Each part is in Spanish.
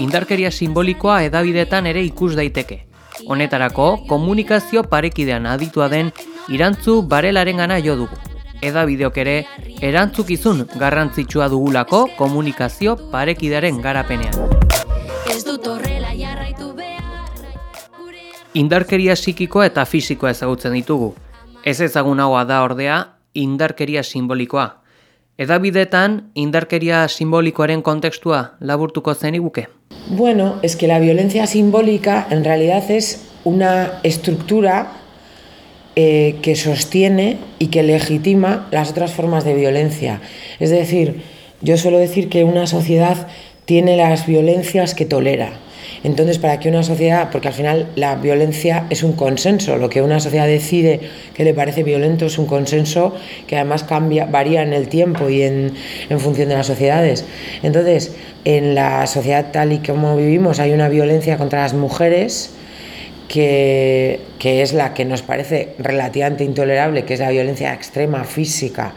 Indarkeria simbolikoa edabidetan ere ikus daiteke. Honetarako, komunikazio parekidean aditua den irantzu barelaren gana jo dugu. Edabideok ere, erantzukizun garrantzitsua dugulako komunikazio parekidearen garapenean. Indarkeria psikikoa eta fisikoa ezagutzen ditugu. Ez ezagunagoa da ordea, indarkeria simbolikoa. Edabidetan, indarkeria simbolikoaren kontekstua laburtuko zen iguke? Bueno, es que la violencia simbólica en realidad es una estructura eh, que sostiene y que legitima las otras formas de violencia. Es decir, yo suelo decir que una sociedad tiene las violencias que tolera. Entonces, para que una sociedad, porque al final la violencia es un consenso, lo que una sociedad decide que le parece violento es un consenso que además cambia, varía en el tiempo y en, función de las sociedades. Entonces, en la sociedad tal y como vivimos hay una violencia contra las mujeres que, que es la que nos parece relativamente intolerable, que es la violencia extrema, física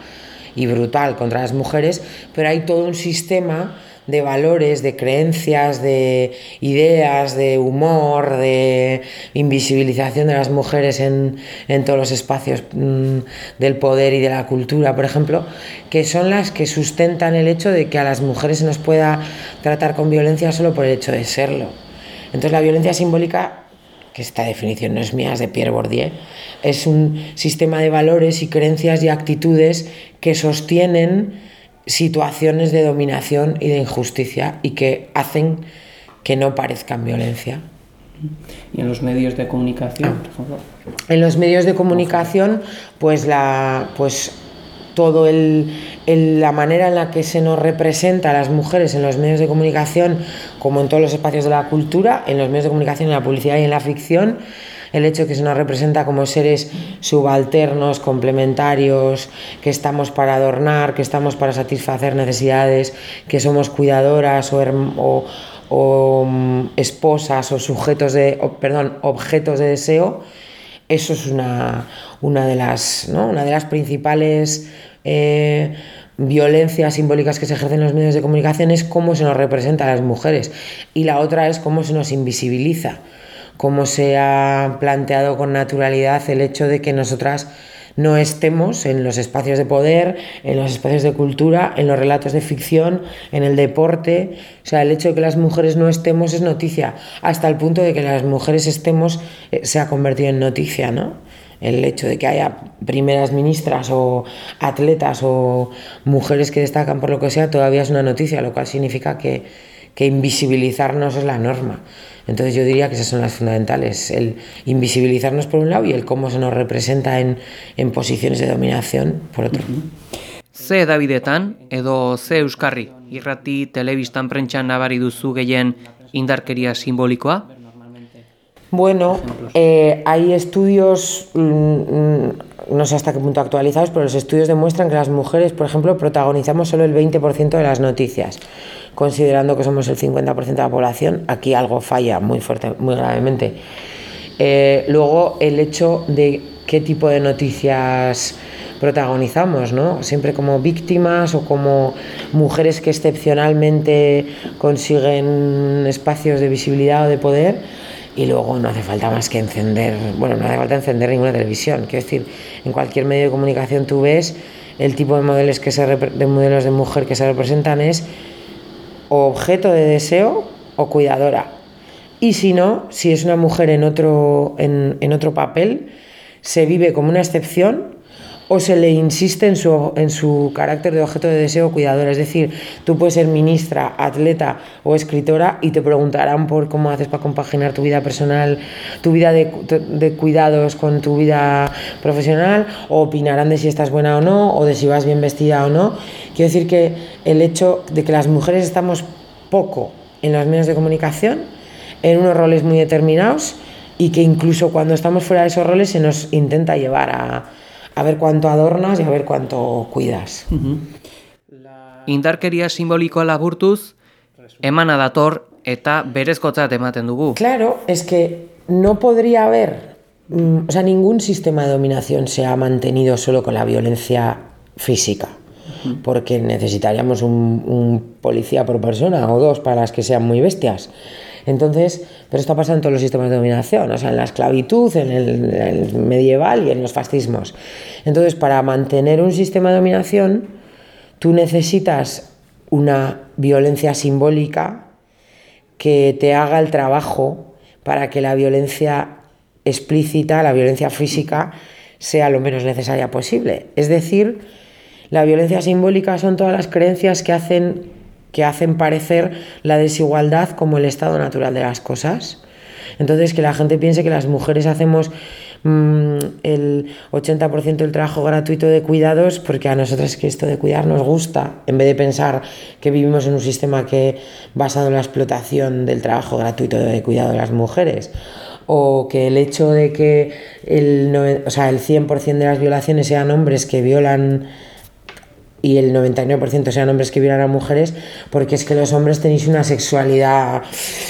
y brutal contra las mujeres, pero hay todo un sistema de valores, de creencias, de ideas, de humor, de invisibilización de las mujeres en, todos los espacios mm, del poder y de la cultura, por ejemplo, que son las que sustentan el hecho de que a las mujeres se nos pueda tratar con violencia solo por el hecho de serlo. Entonces la violencia simbólica que esta definición no es mía, es de Pierre Bourdieu, es un sistema de valores y creencias y actitudes que sostienen situaciones de dominación y de injusticia y que hacen que no parezcan violencia. ¿Y en los medios de comunicación, por favor? En los medios de comunicación, pues la pues todo el, la manera en la que se nos representa a las mujeres en los medios de comunicación, como en todos los espacios de la cultura, en los medios de comunicación, en la publicidad y en la ficción, el hecho que se nos representa como seres subalternos, complementarios, que estamos para adornar, que estamos para satisfacer necesidades, que somos cuidadoras o, mm, esposas o sujetos de, perdón, objetos de deseo, eso es una, una, de, las, una de las principales eh, violencias simbólicas que se ejercen en los medios de comunicación es cómo se nos representa a las mujeres y la otra es cómo se nos invisibiliza cómo se ha planteado con naturalidad el hecho de que nosotras no estemos en los espacios de poder, en los espacios de cultura, en los relatos de ficción, en el deporte. O sea, el hecho de que las mujeres no estemos es noticia, hasta el punto de que las mujeres estemos eh, se ha convertido en noticia, ¿no? El hecho de que haya primeras ministras o atletas o mujeres que destacan por lo que sea todavía es una noticia, lo cual significa que, que invisibilizarnos es la norma. Entonces yo diría que esas son las fundamentales, el invisibilizarnos por un lado y el cómo se nos representa en, en posiciones de dominación por otro. Ze Davidetan edo ze Euskarri, irrati telebistan prentxan nabari duzu gehien indarkeria simbolikoa? Bueno, eh, hay estudios, mm, mm, no sé hasta qué punto actualizados, pero los estudios demuestran que las mujeres, por ejemplo, protagonizamos solo el 20% de las noticias considerando que somos el 50% de la población, aquí algo falla muy fuerte, muy gravemente. Eh, luego el hecho de qué tipo de noticias protagonizamos, ¿no? Siempre como víctimas o como mujeres que excepcionalmente consiguen espacios de visibilidad o de poder y luego no hace falta más que encender, bueno, no hace falta encender ninguna televisión, quiero decir, en cualquier medio de comunicación tú ves el tipo de modelos que se de modelos de mujer que se representan es objeto de deseo o cuidadora. Y si no, si es una mujer en otro, en, otro papel, se vive como una excepción o se le insiste en su, en su carácter de objeto de deseo o cuidadora. Es decir, tú puedes ser ministra, atleta o escritora y te preguntarán por cómo haces para compaginar tu vida personal, tu vida de, de, cuidados con tu vida profesional, o opinarán de si estás buena o no, o de si vas bien vestida o no. Quiero decir que el hecho de que las mujeres estamos poco en los medios de comunicación, en unos roles muy determinados, y que incluso cuando estamos fuera de esos roles se nos intenta llevar a, a ver cuánto adornas y a ver cuánto cuidas. Indarkeria simbolikoa laburtuz, emana dator eta berezkotzat ematen dugu. Claro, es que no podría haber, mm, o sea, ningún sistema de dominación se ha mantenido solo con la violencia física, porque necesitaríamos un, un policía por persona o dos para las que sean muy bestias. Entonces, pero esto pasa en todos los sistemas de dominación, o sea, en la esclavitud, en el, el medieval y en los fascismos. Entonces, para mantener un sistema de dominación, tú necesitas una violencia simbólica que te haga el trabajo para que la violencia explícita, la violencia física, sea lo menos necesaria posible. Es decir, la violencia simbólica son todas las creencias que hacen que hacen parecer la desigualdad como el estado natural de las cosas. Entonces, que la gente piense que las mujeres hacemos mmm, el 80% del trabajo gratuito de cuidados porque a nosotras que esto de cuidar nos gusta, en vez de pensar que vivimos en un sistema que basado en la explotación del trabajo gratuito de cuidado de las mujeres o que el hecho de que el, o sea, el 100% de las violaciones sean hombres que violan y el 99% sean hombres que violan a mujeres, porque es que los hombres tenéis una sexualidad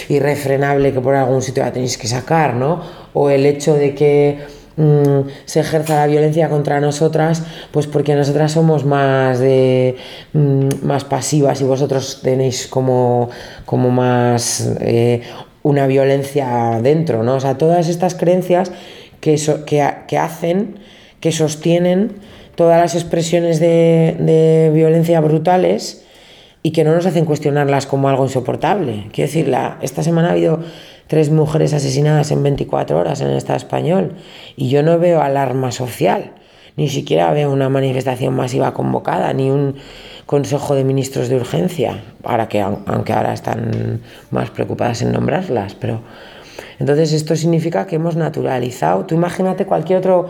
irrefrenable que por algún sitio la tenéis que sacar, ¿no? O el hecho de que mmm, se ejerza la violencia contra nosotras, pues porque nosotras somos más de mmm, más pasivas y vosotros tenéis como, como más eh, una violencia dentro, ¿no? O sea, todas estas creencias que, so, que, que hacen, que sostienen todas las expresiones de, violencia brutales y que no nos hacen cuestionarlas como algo insoportable. Quiero decir, la, esta semana ha habido tres mujeres asesinadas en 24 horas en el Estado español y yo no veo alarma social, ni siquiera veo una manifestación masiva convocada, ni un consejo de ministros de urgencia, para que, aunque ahora están más preocupadas en nombrarlas, pero entonces esto significa que hemos naturalizado, tú imagínate cualquier otro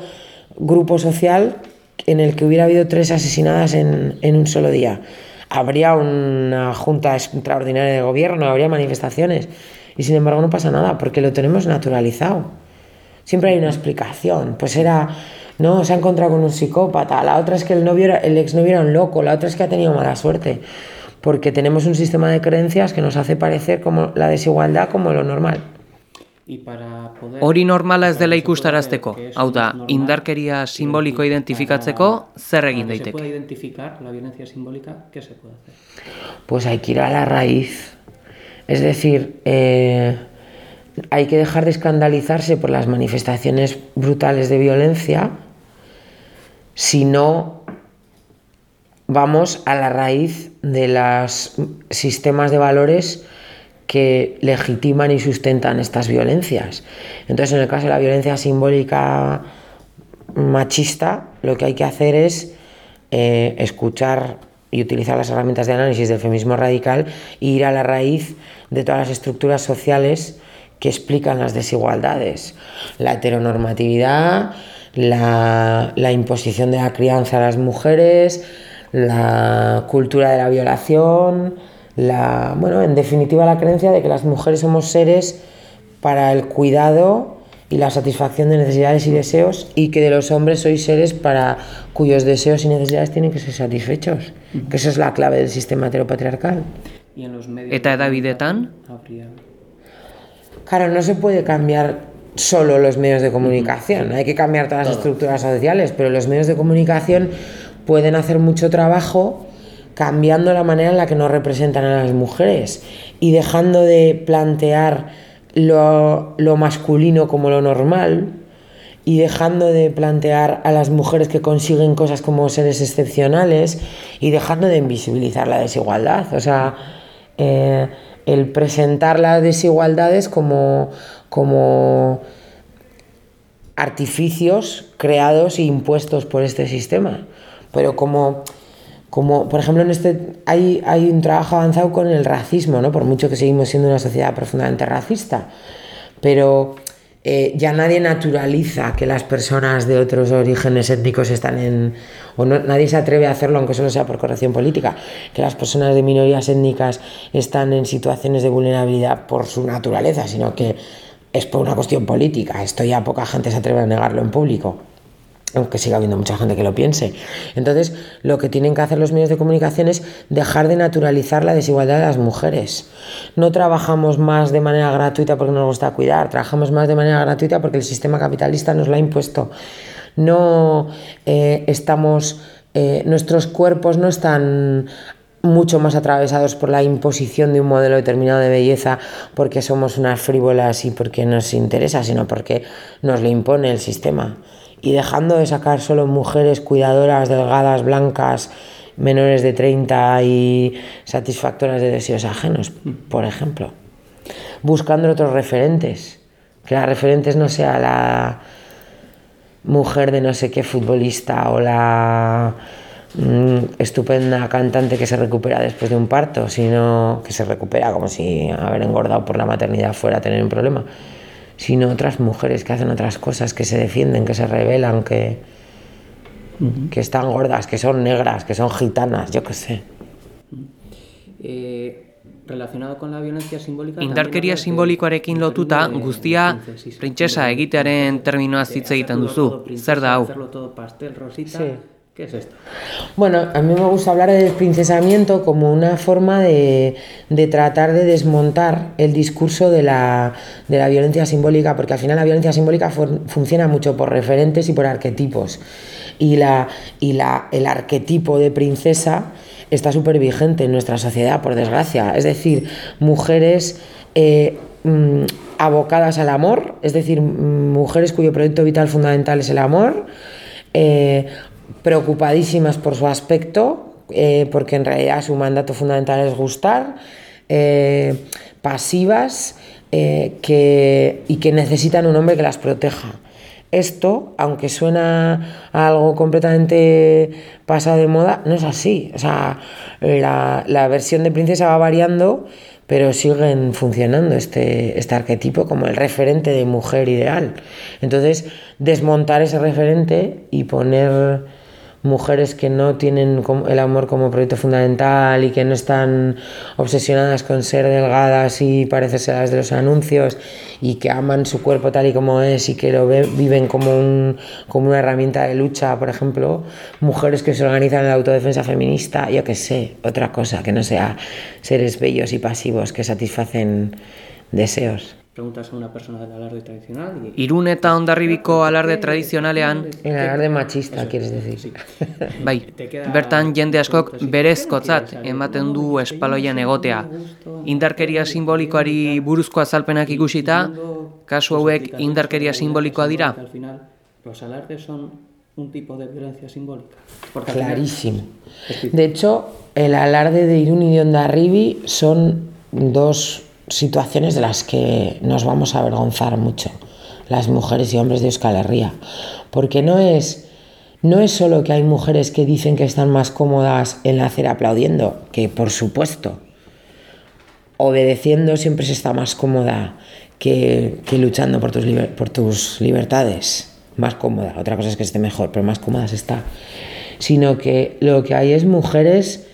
grupo social en el que hubiera habido tres asesinadas en, en un solo día. Habría una junta extraordinaria de gobierno, habría manifestaciones y sin embargo no pasa nada porque lo tenemos naturalizado. Siempre hay una explicación. Pues era, no, se ha encontrado con un psicópata, la otra es que el, novio era, el exnovio era un loco, la otra es que ha tenido mala suerte. Porque tenemos un sistema de creencias que nos hace parecer como la desigualdad como lo normal. Hori normala ez dela ikustarazteko, hau da, indarkeria simboliko identifikatzeko, zer egin daiteke? Pues hay que ir a la raíz. Es decir, eh, hay que dejar de escandalizarse por las manifestaciones brutales de violencia, si no vamos a la raíz de los sistemas de valores que legitiman y sustentan estas violencias. Entonces, en el caso de la violencia simbólica machista, lo que hay que hacer es eh, escuchar y utilizar las herramientas de análisis del feminismo radical e ir a la raíz de todas las estructuras sociales que explican las desigualdades. La heteronormatividad, la, la imposición de la crianza a las mujeres, la cultura de la violación, la, bueno, en definitiva la creencia de que las mujeres somos seres para el cuidado y la satisfacción de necesidades y deseos y que de los hombres sois seres para cuyos deseos y necesidades tienen que ser satisfechos, uh -huh. que eso es la clave del sistema heteropatriarcal. Eta edabidetan? Claro, no se puede cambiar solo los medios de comunicación, hay que cambiar todas las estructuras sociales, pero los medios de comunicación pueden hacer mucho trabajo cambiando la manera en la que nos representan a las mujeres y dejando de plantear lo, lo, masculino como lo normal y dejando de plantear a las mujeres que consiguen cosas como seres excepcionales y dejando de invisibilizar la desigualdad. O sea, eh, el presentar las desigualdades como, como artificios creados e impuestos por este sistema, pero como como por ejemplo en este hay, hay un trabajo avanzado con el racismo, ¿no? por mucho que seguimos siendo una sociedad profundamente racista, pero eh, ya nadie naturaliza que las personas de otros orígenes étnicos están en, o no, nadie se atreve a hacerlo aunque solo sea por corrección política, que las personas de minorías étnicas están en situaciones de vulnerabilidad por su naturaleza, sino que es por una cuestión política. Esto ya poca gente se atreve a negarlo en público aunque siga habiendo mucha gente que lo piense. Entonces, lo que tienen que hacer los medios de comunicación es dejar de naturalizar la desigualdad de las mujeres. No trabajamos más de manera gratuita porque nos gusta cuidar, trabajamos más de manera gratuita porque el sistema capitalista nos lo ha impuesto. No eh, estamos, eh, nuestros cuerpos no están mucho más atravesados por la imposición de un modelo determinado de belleza porque somos unas frívolas y porque nos interesa, sino porque nos lo impone el sistema y dejando de sacar solo mujeres cuidadoras, delgadas, blancas, menores de 30 y satisfactoras de deseos ajenos, por ejemplo. Buscando otros referentes, que las referentes no sea la mujer de no sé qué futbolista o la mm, estupenda cantante que se recupera después de un parto, sino que se recupera como si haber engordado por la maternidad fuera tener un problema sino otras mujeres que hacen otras cosas, que se defienden, que se rebelan, que, que están gordas, que son negras, que son gitanas, yo qué sé. Eh, relacionado con la violencia simbólica indarkeria simbolikoarekin lotuta guztia printzesa egitearen terminoa hitz egiten duzu. Zer da hau? Sí. ¿Qué es esto? Bueno, a mí me gusta hablar del desprincesamiento como una forma de, de tratar de desmontar el discurso de la, de la, violencia simbólica, porque al final la violencia simbólica funciona mucho por referentes y por arquetipos. Y, la, y la, el arquetipo de princesa está súper vigente en nuestra sociedad, por desgracia. Es decir, mujeres... Eh, mm, abocadas al amor, es decir, mujeres cuyo proyecto vital fundamental es el amor, eh, preocupadísimas por su aspecto, eh, porque en realidad su mandato fundamental es gustar, eh, pasivas eh, que, y que necesitan un hombre que las proteja. Esto, aunque suena algo completamente pasado de moda, no es así. O sea, la, la versión de princesa va variando, pero siguen funcionando este, este arquetipo como el referente de mujer ideal. Entonces, desmontar ese referente y poner mujeres que no tienen el amor como proyecto fundamental y que no están obsesionadas con ser delgadas y parecerse a las de los anuncios y que aman su cuerpo tal y como es y que lo viven como, un, como una herramienta de lucha, por ejemplo, mujeres que se organizan en la autodefensa feminista, yo qué sé, otra cosa, que no sea seres bellos y pasivos que satisfacen deseos. Preguntas a una persona del alarde tradicional. Y... Irun eta ondarribiko alarde tradizionalean... El alarde machista, quieres decir. Bai, bertan jende askok berezkotzat ematen du espaloian egotea. Indarkeria simbolikoari buruzko azalpenak ikusita, kasu hauek indarkeria simbolikoa dira? Los alardes son un tipo de violencia simbólica. Clarísimo. De hecho, el alarde de Irún y de Ondarribi son dos situaciones de las que nos vamos a avergonzar mucho las mujeres y hombres de Euskal Herria, porque no es no es solo que hay mujeres que dicen que están más cómodas en la acera aplaudiendo, que por supuesto, obedeciendo siempre se está más cómoda que, que luchando por tus, por tus libertades, más cómoda, otra cosa es que esté mejor, pero más cómoda se está, sino que lo que hay es mujeres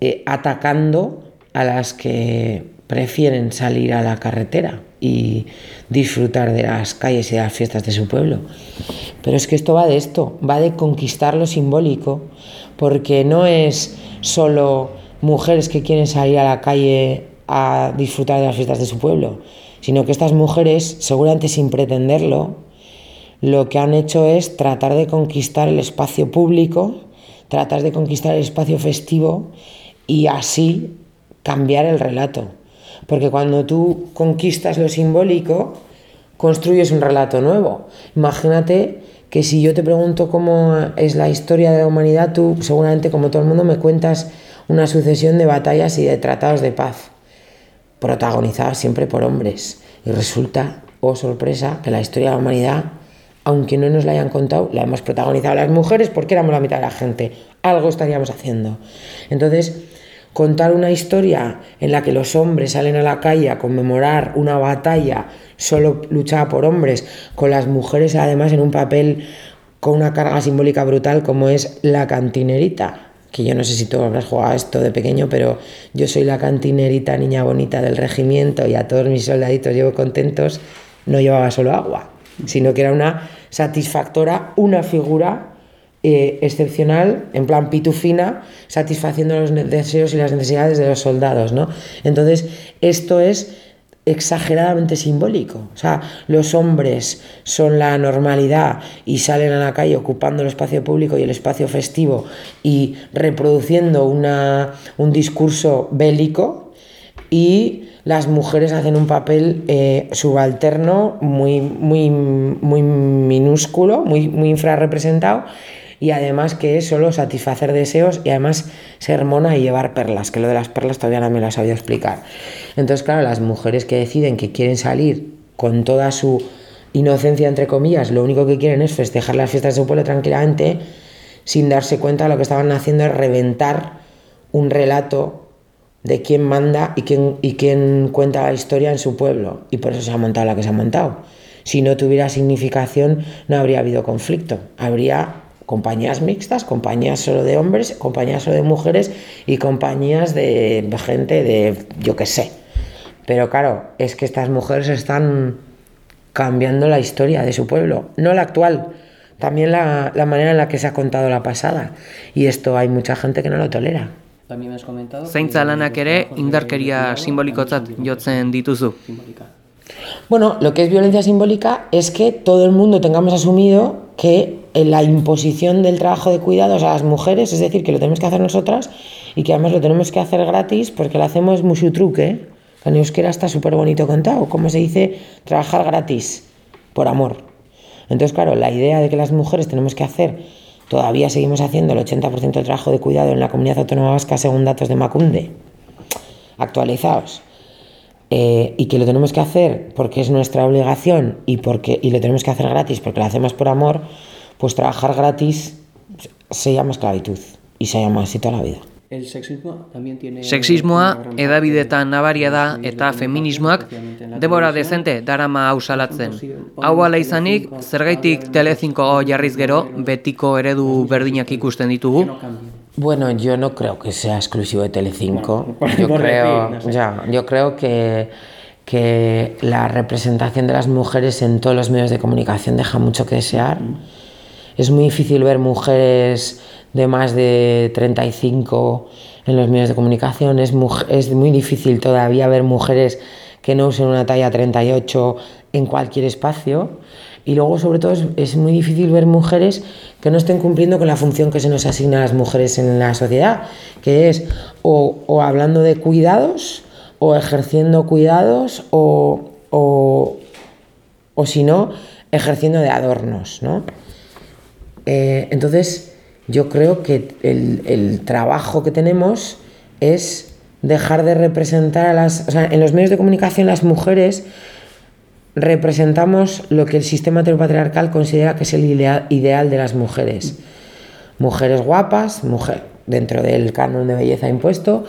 eh, atacando a las que prefieren salir a la carretera y disfrutar de las calles y de las fiestas de su pueblo. Pero es que esto va de esto, va de conquistar lo simbólico, porque no es solo mujeres que quieren salir a la calle a disfrutar de las fiestas de su pueblo, sino que estas mujeres, seguramente sin pretenderlo, lo que han hecho es tratar de conquistar el espacio público, tratar de conquistar el espacio festivo y así cambiar el relato. Porque cuando tú conquistas lo simbólico, construyes un relato nuevo. Imagínate que si yo te pregunto cómo es la historia de la humanidad, tú seguramente, como todo el mundo, me cuentas una sucesión de batallas y de tratados de paz, protagonizadas siempre por hombres. Y resulta, oh sorpresa, que la historia de la humanidad, aunque no nos la hayan contado, la hemos protagonizado las mujeres porque éramos la mitad de la gente. Algo estaríamos haciendo. Entonces, contar una historia en la que los hombres salen a la calle a conmemorar una batalla solo luchada por hombres, con las mujeres además en un papel con una carga simbólica brutal como es la cantinerita, que yo no sé si tú habrás jugado esto de pequeño, pero yo soy la cantinerita niña bonita del regimiento y a todos mis soldaditos llevo contentos, no llevaba solo agua, sino que era una satisfactora, una figura eh, excepcional, en plan pitufina, satisfaciendo los deseos y las necesidades de los soldados, ¿no? Entonces, esto es exageradamente simbólico. O sea, los hombres son la normalidad y salen a la calle ocupando el espacio público y el espacio festivo y reproduciendo una, un discurso bélico y las mujeres hacen un papel eh, subalterno muy, muy, muy minúsculo, muy, muy infrarrepresentado y además que es solo satisfacer deseos y además ser mona y llevar perlas, que lo de las perlas todavía no me lo sabido explicar. Entonces, claro, las mujeres que deciden que quieren salir con toda su inocencia, entre comillas, lo único que quieren es festejar las fiestas de su pueblo tranquilamente, sin darse cuenta de lo que estaban haciendo es reventar un relato de quién manda y quién, y quién cuenta la historia en su pueblo. Y por eso se ha montado la que se ha montado. Si no tuviera significación, no habría habido conflicto. Habría compañías mixtas, compañías solo de hombres, compañías solo de mujeres y compañías de gente de, yo qué sé. Pero claro, es que estas mujeres están cambiando la historia de su pueblo, no la actual, también la, la manera en la que se ha contado la pasada. Y esto hay mucha gente que no lo tolera. Zaintza lanak ere indarkeria simbolikotzat jotzen dituzu. Bueno, lo que es violencia simbólica es que todo el mundo tengamos asumido que la imposición del trabajo de cuidados a las mujeres, es decir, que lo tenemos que hacer nosotras y que además lo tenemos que hacer gratis porque lo hacemos mucho truque. En euskera está súper bonito contado, como se dice, trabajar gratis, por amor. Entonces, claro, la idea de que las mujeres tenemos que hacer, todavía seguimos haciendo el 80% del trabajo de cuidado en la comunidad autónoma vasca según datos de Macunde, actualizados, eh, y que lo tenemos que hacer porque es nuestra obligación y, porque, y lo tenemos que hacer gratis porque lo hacemos por amor, pues trabajar gratis se llama esclavitud y se llama así toda la vida. El sexismo también tiene Sexismoa edabidetan nabaria da eta feminismoak debora dezente darama hau salatzen. Hau ala izanik, zergaitik Telecinco jarriz gero betiko eredu berdinak ikusten ditugu? Bueno, yo no creo que sea exclusivo de Telecinco. Yo creo, ya, yo creo que que la representación de las mujeres en todos los medios de comunicación deja mucho que desear. Es muy difícil ver mujeres de más de 35 en los medios de comunicación, es muy, difícil todavía ver mujeres que no usen una talla 38 en cualquier espacio. Y luego, sobre todo, es, muy difícil ver mujeres que no estén cumpliendo con la función que se nos asigna a las mujeres en la sociedad, que es o, o hablando de cuidados, o ejerciendo cuidados, o, o, o si no, ejerciendo de adornos. ¿no? Eh, entonces, yo creo que el, trabajo que tenemos es dejar de representar a las... O sea, en los medios de comunicación las mujeres representamos lo que el sistema heteropatriarcal considera que es el ideal de las mujeres. Mujeres guapas, mujer, dentro del canon de belleza impuesto,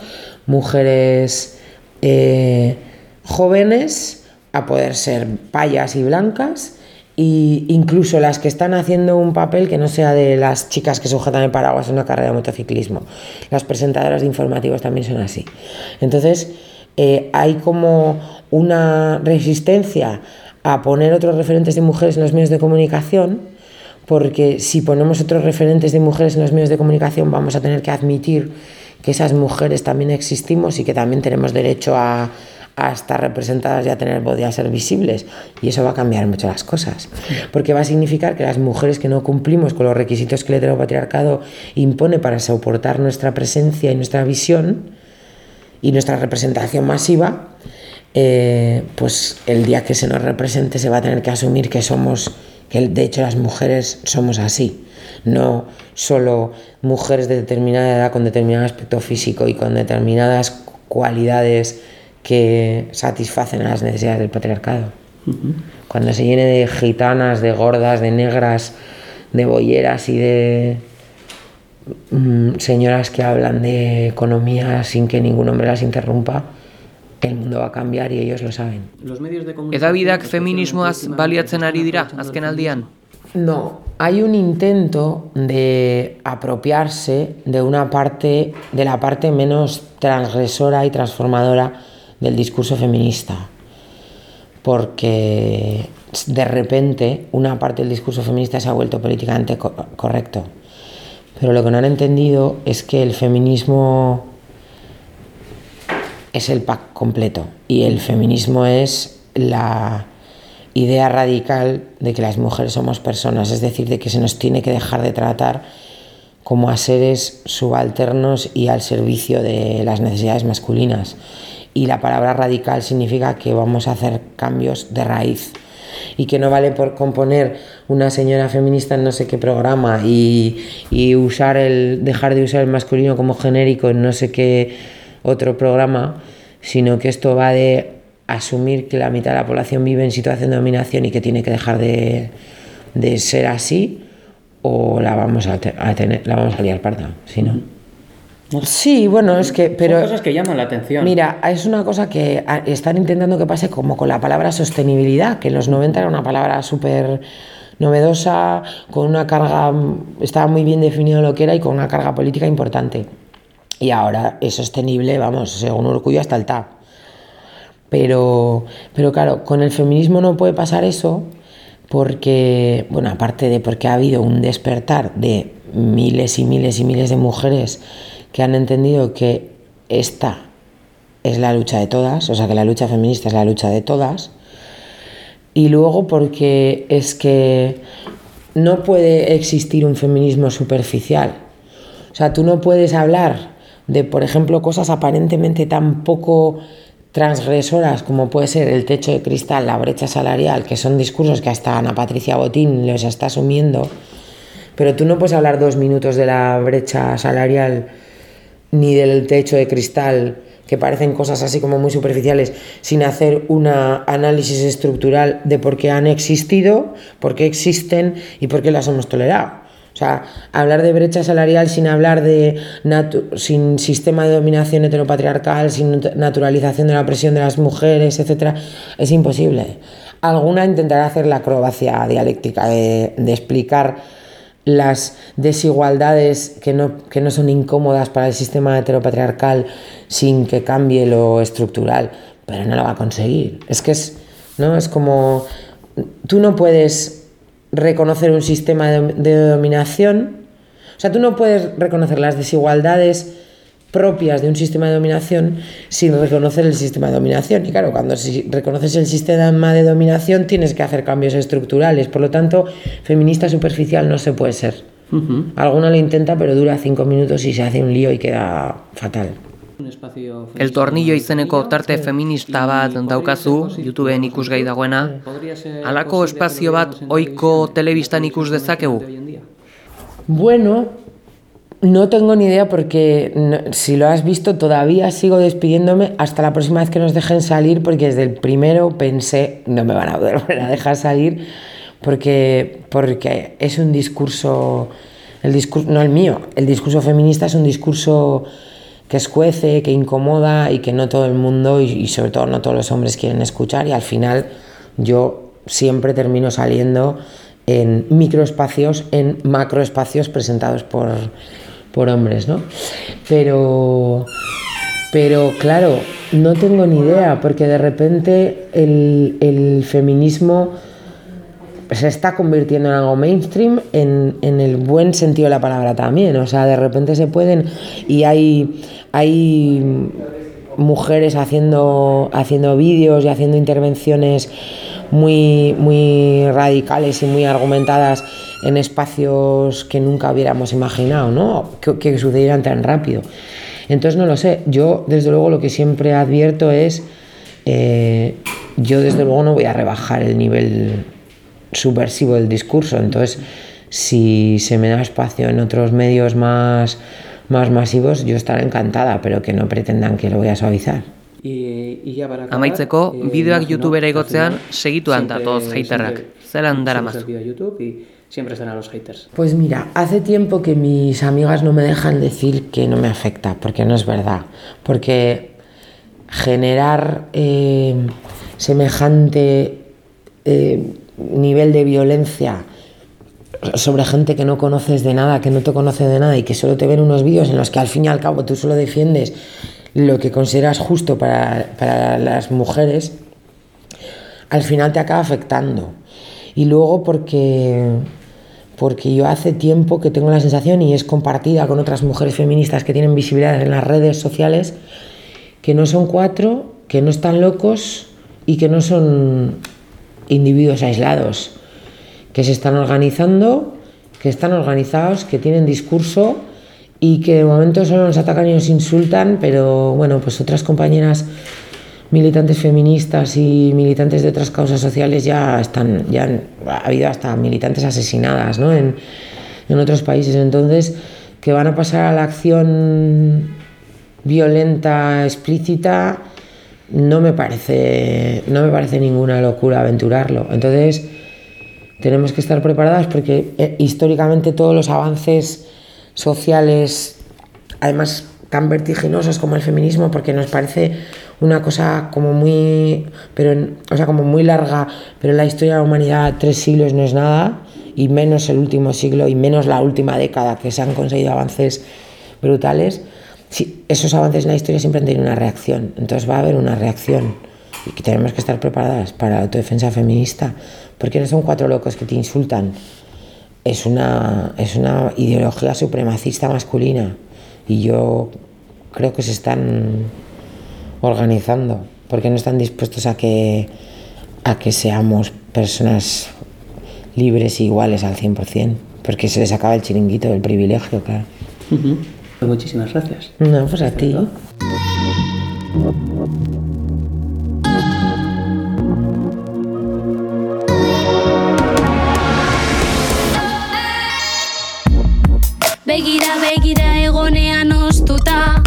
mujeres eh, jóvenes, a poder ser payas y blancas, y incluso las que están haciendo un papel que no sea de las chicas que sujetan el paraguas en una carrera de motociclismo. Las presentadoras de informativos también son así. Entonces, eh, hay como una resistencia a poner otros referentes de mujeres en los medios de comunicación, porque si ponemos otros referentes de mujeres en los medios de comunicación vamos a tener que admitir que esas mujeres también existimos y que también tenemos derecho a, a estar representadas y a tener voz y a ser visibles. Y eso va a cambiar mucho las cosas. Porque va a significar que las mujeres que no cumplimos con los requisitos que el heteropatriarcado impone para soportar nuestra presencia y nuestra visión y nuestra representación masiva, eh, pues el día que se nos represente se va a tener que asumir que somos, que de hecho las mujeres somos así. No solo mujeres de determinada edad con determinado aspecto físico y con determinadas cualidades que satisfacen las necesidades del patriarcado. Cuando se llene de gitanas, de gordas, de negras, de bolleras y de mm, señoras que hablan de economía sin que ningún hombre las interrumpa, el mundo va a cambiar y ellos lo saben. Edabidak feminismoaz baliatzen ari dira azken aldian? No, hay un intento de apropiarse de una parte, de la parte menos transgresora y transformadora del discurso feminista. Porque de repente una parte del discurso feminista se ha vuelto políticamente correcto. Pero lo que no han entendido es que el feminismo es el pack completo y el feminismo es la idea radical de que las mujeres somos personas, es decir, de que se nos tiene que dejar de tratar como a seres subalternos y al servicio de las necesidades masculinas. Y la palabra radical significa que vamos a hacer cambios de raíz y que no vale por componer una señora feminista en no sé qué programa y, y usar el dejar de usar el masculino como genérico en no sé qué otro programa, sino que esto va de asumir que la mitad de la población vive en situación de dominación y que tiene que dejar de, ser así, o la vamos a, tener, la vamos a liar parda, si no. Sí, bueno, es que. Pero, Son cosas que llaman la atención. Mira, es una cosa que están intentando que pase como con la palabra sostenibilidad, que en los 90 era una palabra súper novedosa, con una carga. Estaba muy bien definido lo que era y con una carga política importante. Y ahora es sostenible, vamos, según Orgullo hasta el TAP. Pero, pero claro, con el feminismo no puede pasar eso porque, bueno, aparte de porque ha habido un despertar de miles y miles y miles de mujeres que han entendido que esta es la lucha de todas, o sea que la lucha feminista es la lucha de todas, y luego porque es que no puede existir un feminismo superficial. O sea, tú no puedes hablar de, por ejemplo, cosas aparentemente tan poco transgresoras como puede ser el techo de cristal, la brecha salarial, que son discursos que hasta Ana Patricia Botín los está asumiendo, pero tú no puedes hablar dos minutos de la brecha salarial ni del techo de cristal, que parecen cosas así como muy superficiales, sin hacer un análisis estructural de por qué han existido, por qué existen y por qué las hemos tolerado. O sea, hablar de brecha salarial sin hablar de sin sistema de dominación heteropatriarcal, sin naturalización de la presión de las mujeres, etcétera, es imposible. Alguna intentará hacer la acrobacia dialéctica de, explicar las desigualdades que no, que no son incómodas para el sistema heteropatriarcal sin que cambie lo estructural, pero no lo va a conseguir. Es que es, ¿no? es como tú no puedes reconocer un sistema de, dominación. O sea, tú no puedes reconocer las desigualdades propias de un sistema de dominación sin reconocer el sistema de dominación. Y claro, cuando si reconoces el sistema de dominación tienes que hacer cambios estructurales. Por lo tanto, feminista superficial no se puede ser. Alguna lo intenta, pero dura cinco minutos y se hace un lío y queda fatal. El tornillo izeneko tarte feminista bat daukazu, YouTubeen ikusgai dagoena. Alako espazio bat oiko telebistan ikus dezakegu? Bueno, no tengo ni idea porque si lo has visto todavía sigo despidiéndome hasta la próxima vez que nos dejen salir porque desde el primero pensé no me van a volver a dejar salir porque, porque es un discurso, el discurso, no el mío, el discurso feminista es un discurso que escuece, que incomoda y que no todo el mundo y, sobre todo no todos los hombres quieren escuchar y al final yo siempre termino saliendo en microespacios, en macroespacios presentados por, por hombres, ¿no? Pero, pero claro, no tengo ni idea, porque de repente el, el feminismo se está convirtiendo en algo mainstream en, en, el buen sentido de la palabra también. O sea, de repente se pueden y hay, hay mujeres haciendo, haciendo vídeos y haciendo intervenciones muy, muy radicales y muy argumentadas en espacios que nunca hubiéramos imaginado, ¿no? Que, que sucedieran tan rápido. Entonces no lo sé. Yo, desde luego, lo que siempre advierto es, eh, yo desde luego no voy a rebajar el nivel subversivo del discurso. Entonces, si se me da espacio en otros medios más, más masivos, yo estaré encantada, pero que no pretendan que lo voy a suavizar. Amaitzeko, bideoak YouTubera igotzean segitu datoz haterrak. Zelan dara mazu? Siempre están a los haters. Pues mira, hace tiempo que mis amigas no me dejan decir que no me afecta, porque no es verdad. Porque generar eh, semejante eh, nivel de violencia sobre gente que no conoces de nada, que no te conoce de nada y que solo te ven unos vídeos en los que al fin y al cabo tú solo defiendes lo que consideras justo para, para las mujeres, al final te acaba afectando. Y luego porque, porque yo hace tiempo que tengo la sensación, y es compartida con otras mujeres feministas que tienen visibilidad en las redes sociales, que no son cuatro, que no están locos y que no son individuos aislados, que se están organizando, que están organizados, que tienen discurso y que de momento solo nos atacan y nos insultan, pero bueno, pues otras compañeras militantes feministas y militantes de otras causas sociales ya están, ya ha habido hasta militantes asesinadas ¿no? en, en otros países. Entonces, que van a pasar a la acción violenta, explícita, no me parece, no me parece ninguna locura aventurarlo. Entonces, tenemos que estar preparadas porque eh, históricamente todos los avances sociales, además tan vertiginosos como el feminismo, porque nos parece una cosa como muy, pero o sea, como muy larga, pero la historia de la humanidad tres siglos no es nada, y menos el último siglo, y menos la última década, que se han conseguido avances brutales. Sí, esos avances en la historia siempre han tenido una reacción, entonces va a haber una reacción y que tenemos que estar preparadas para la autodefensa feminista, porque no son cuatro locos que te insultan, es una, es una ideología supremacista masculina y yo creo que se están organizando, porque no están dispuestos a que, a que seamos personas libres e iguales al 100%, porque se les acaba el chiringuito, el privilegio, claro. Uh -huh. pues muchísimas gracias. No, pues a ti. Begira begira egonean ostuta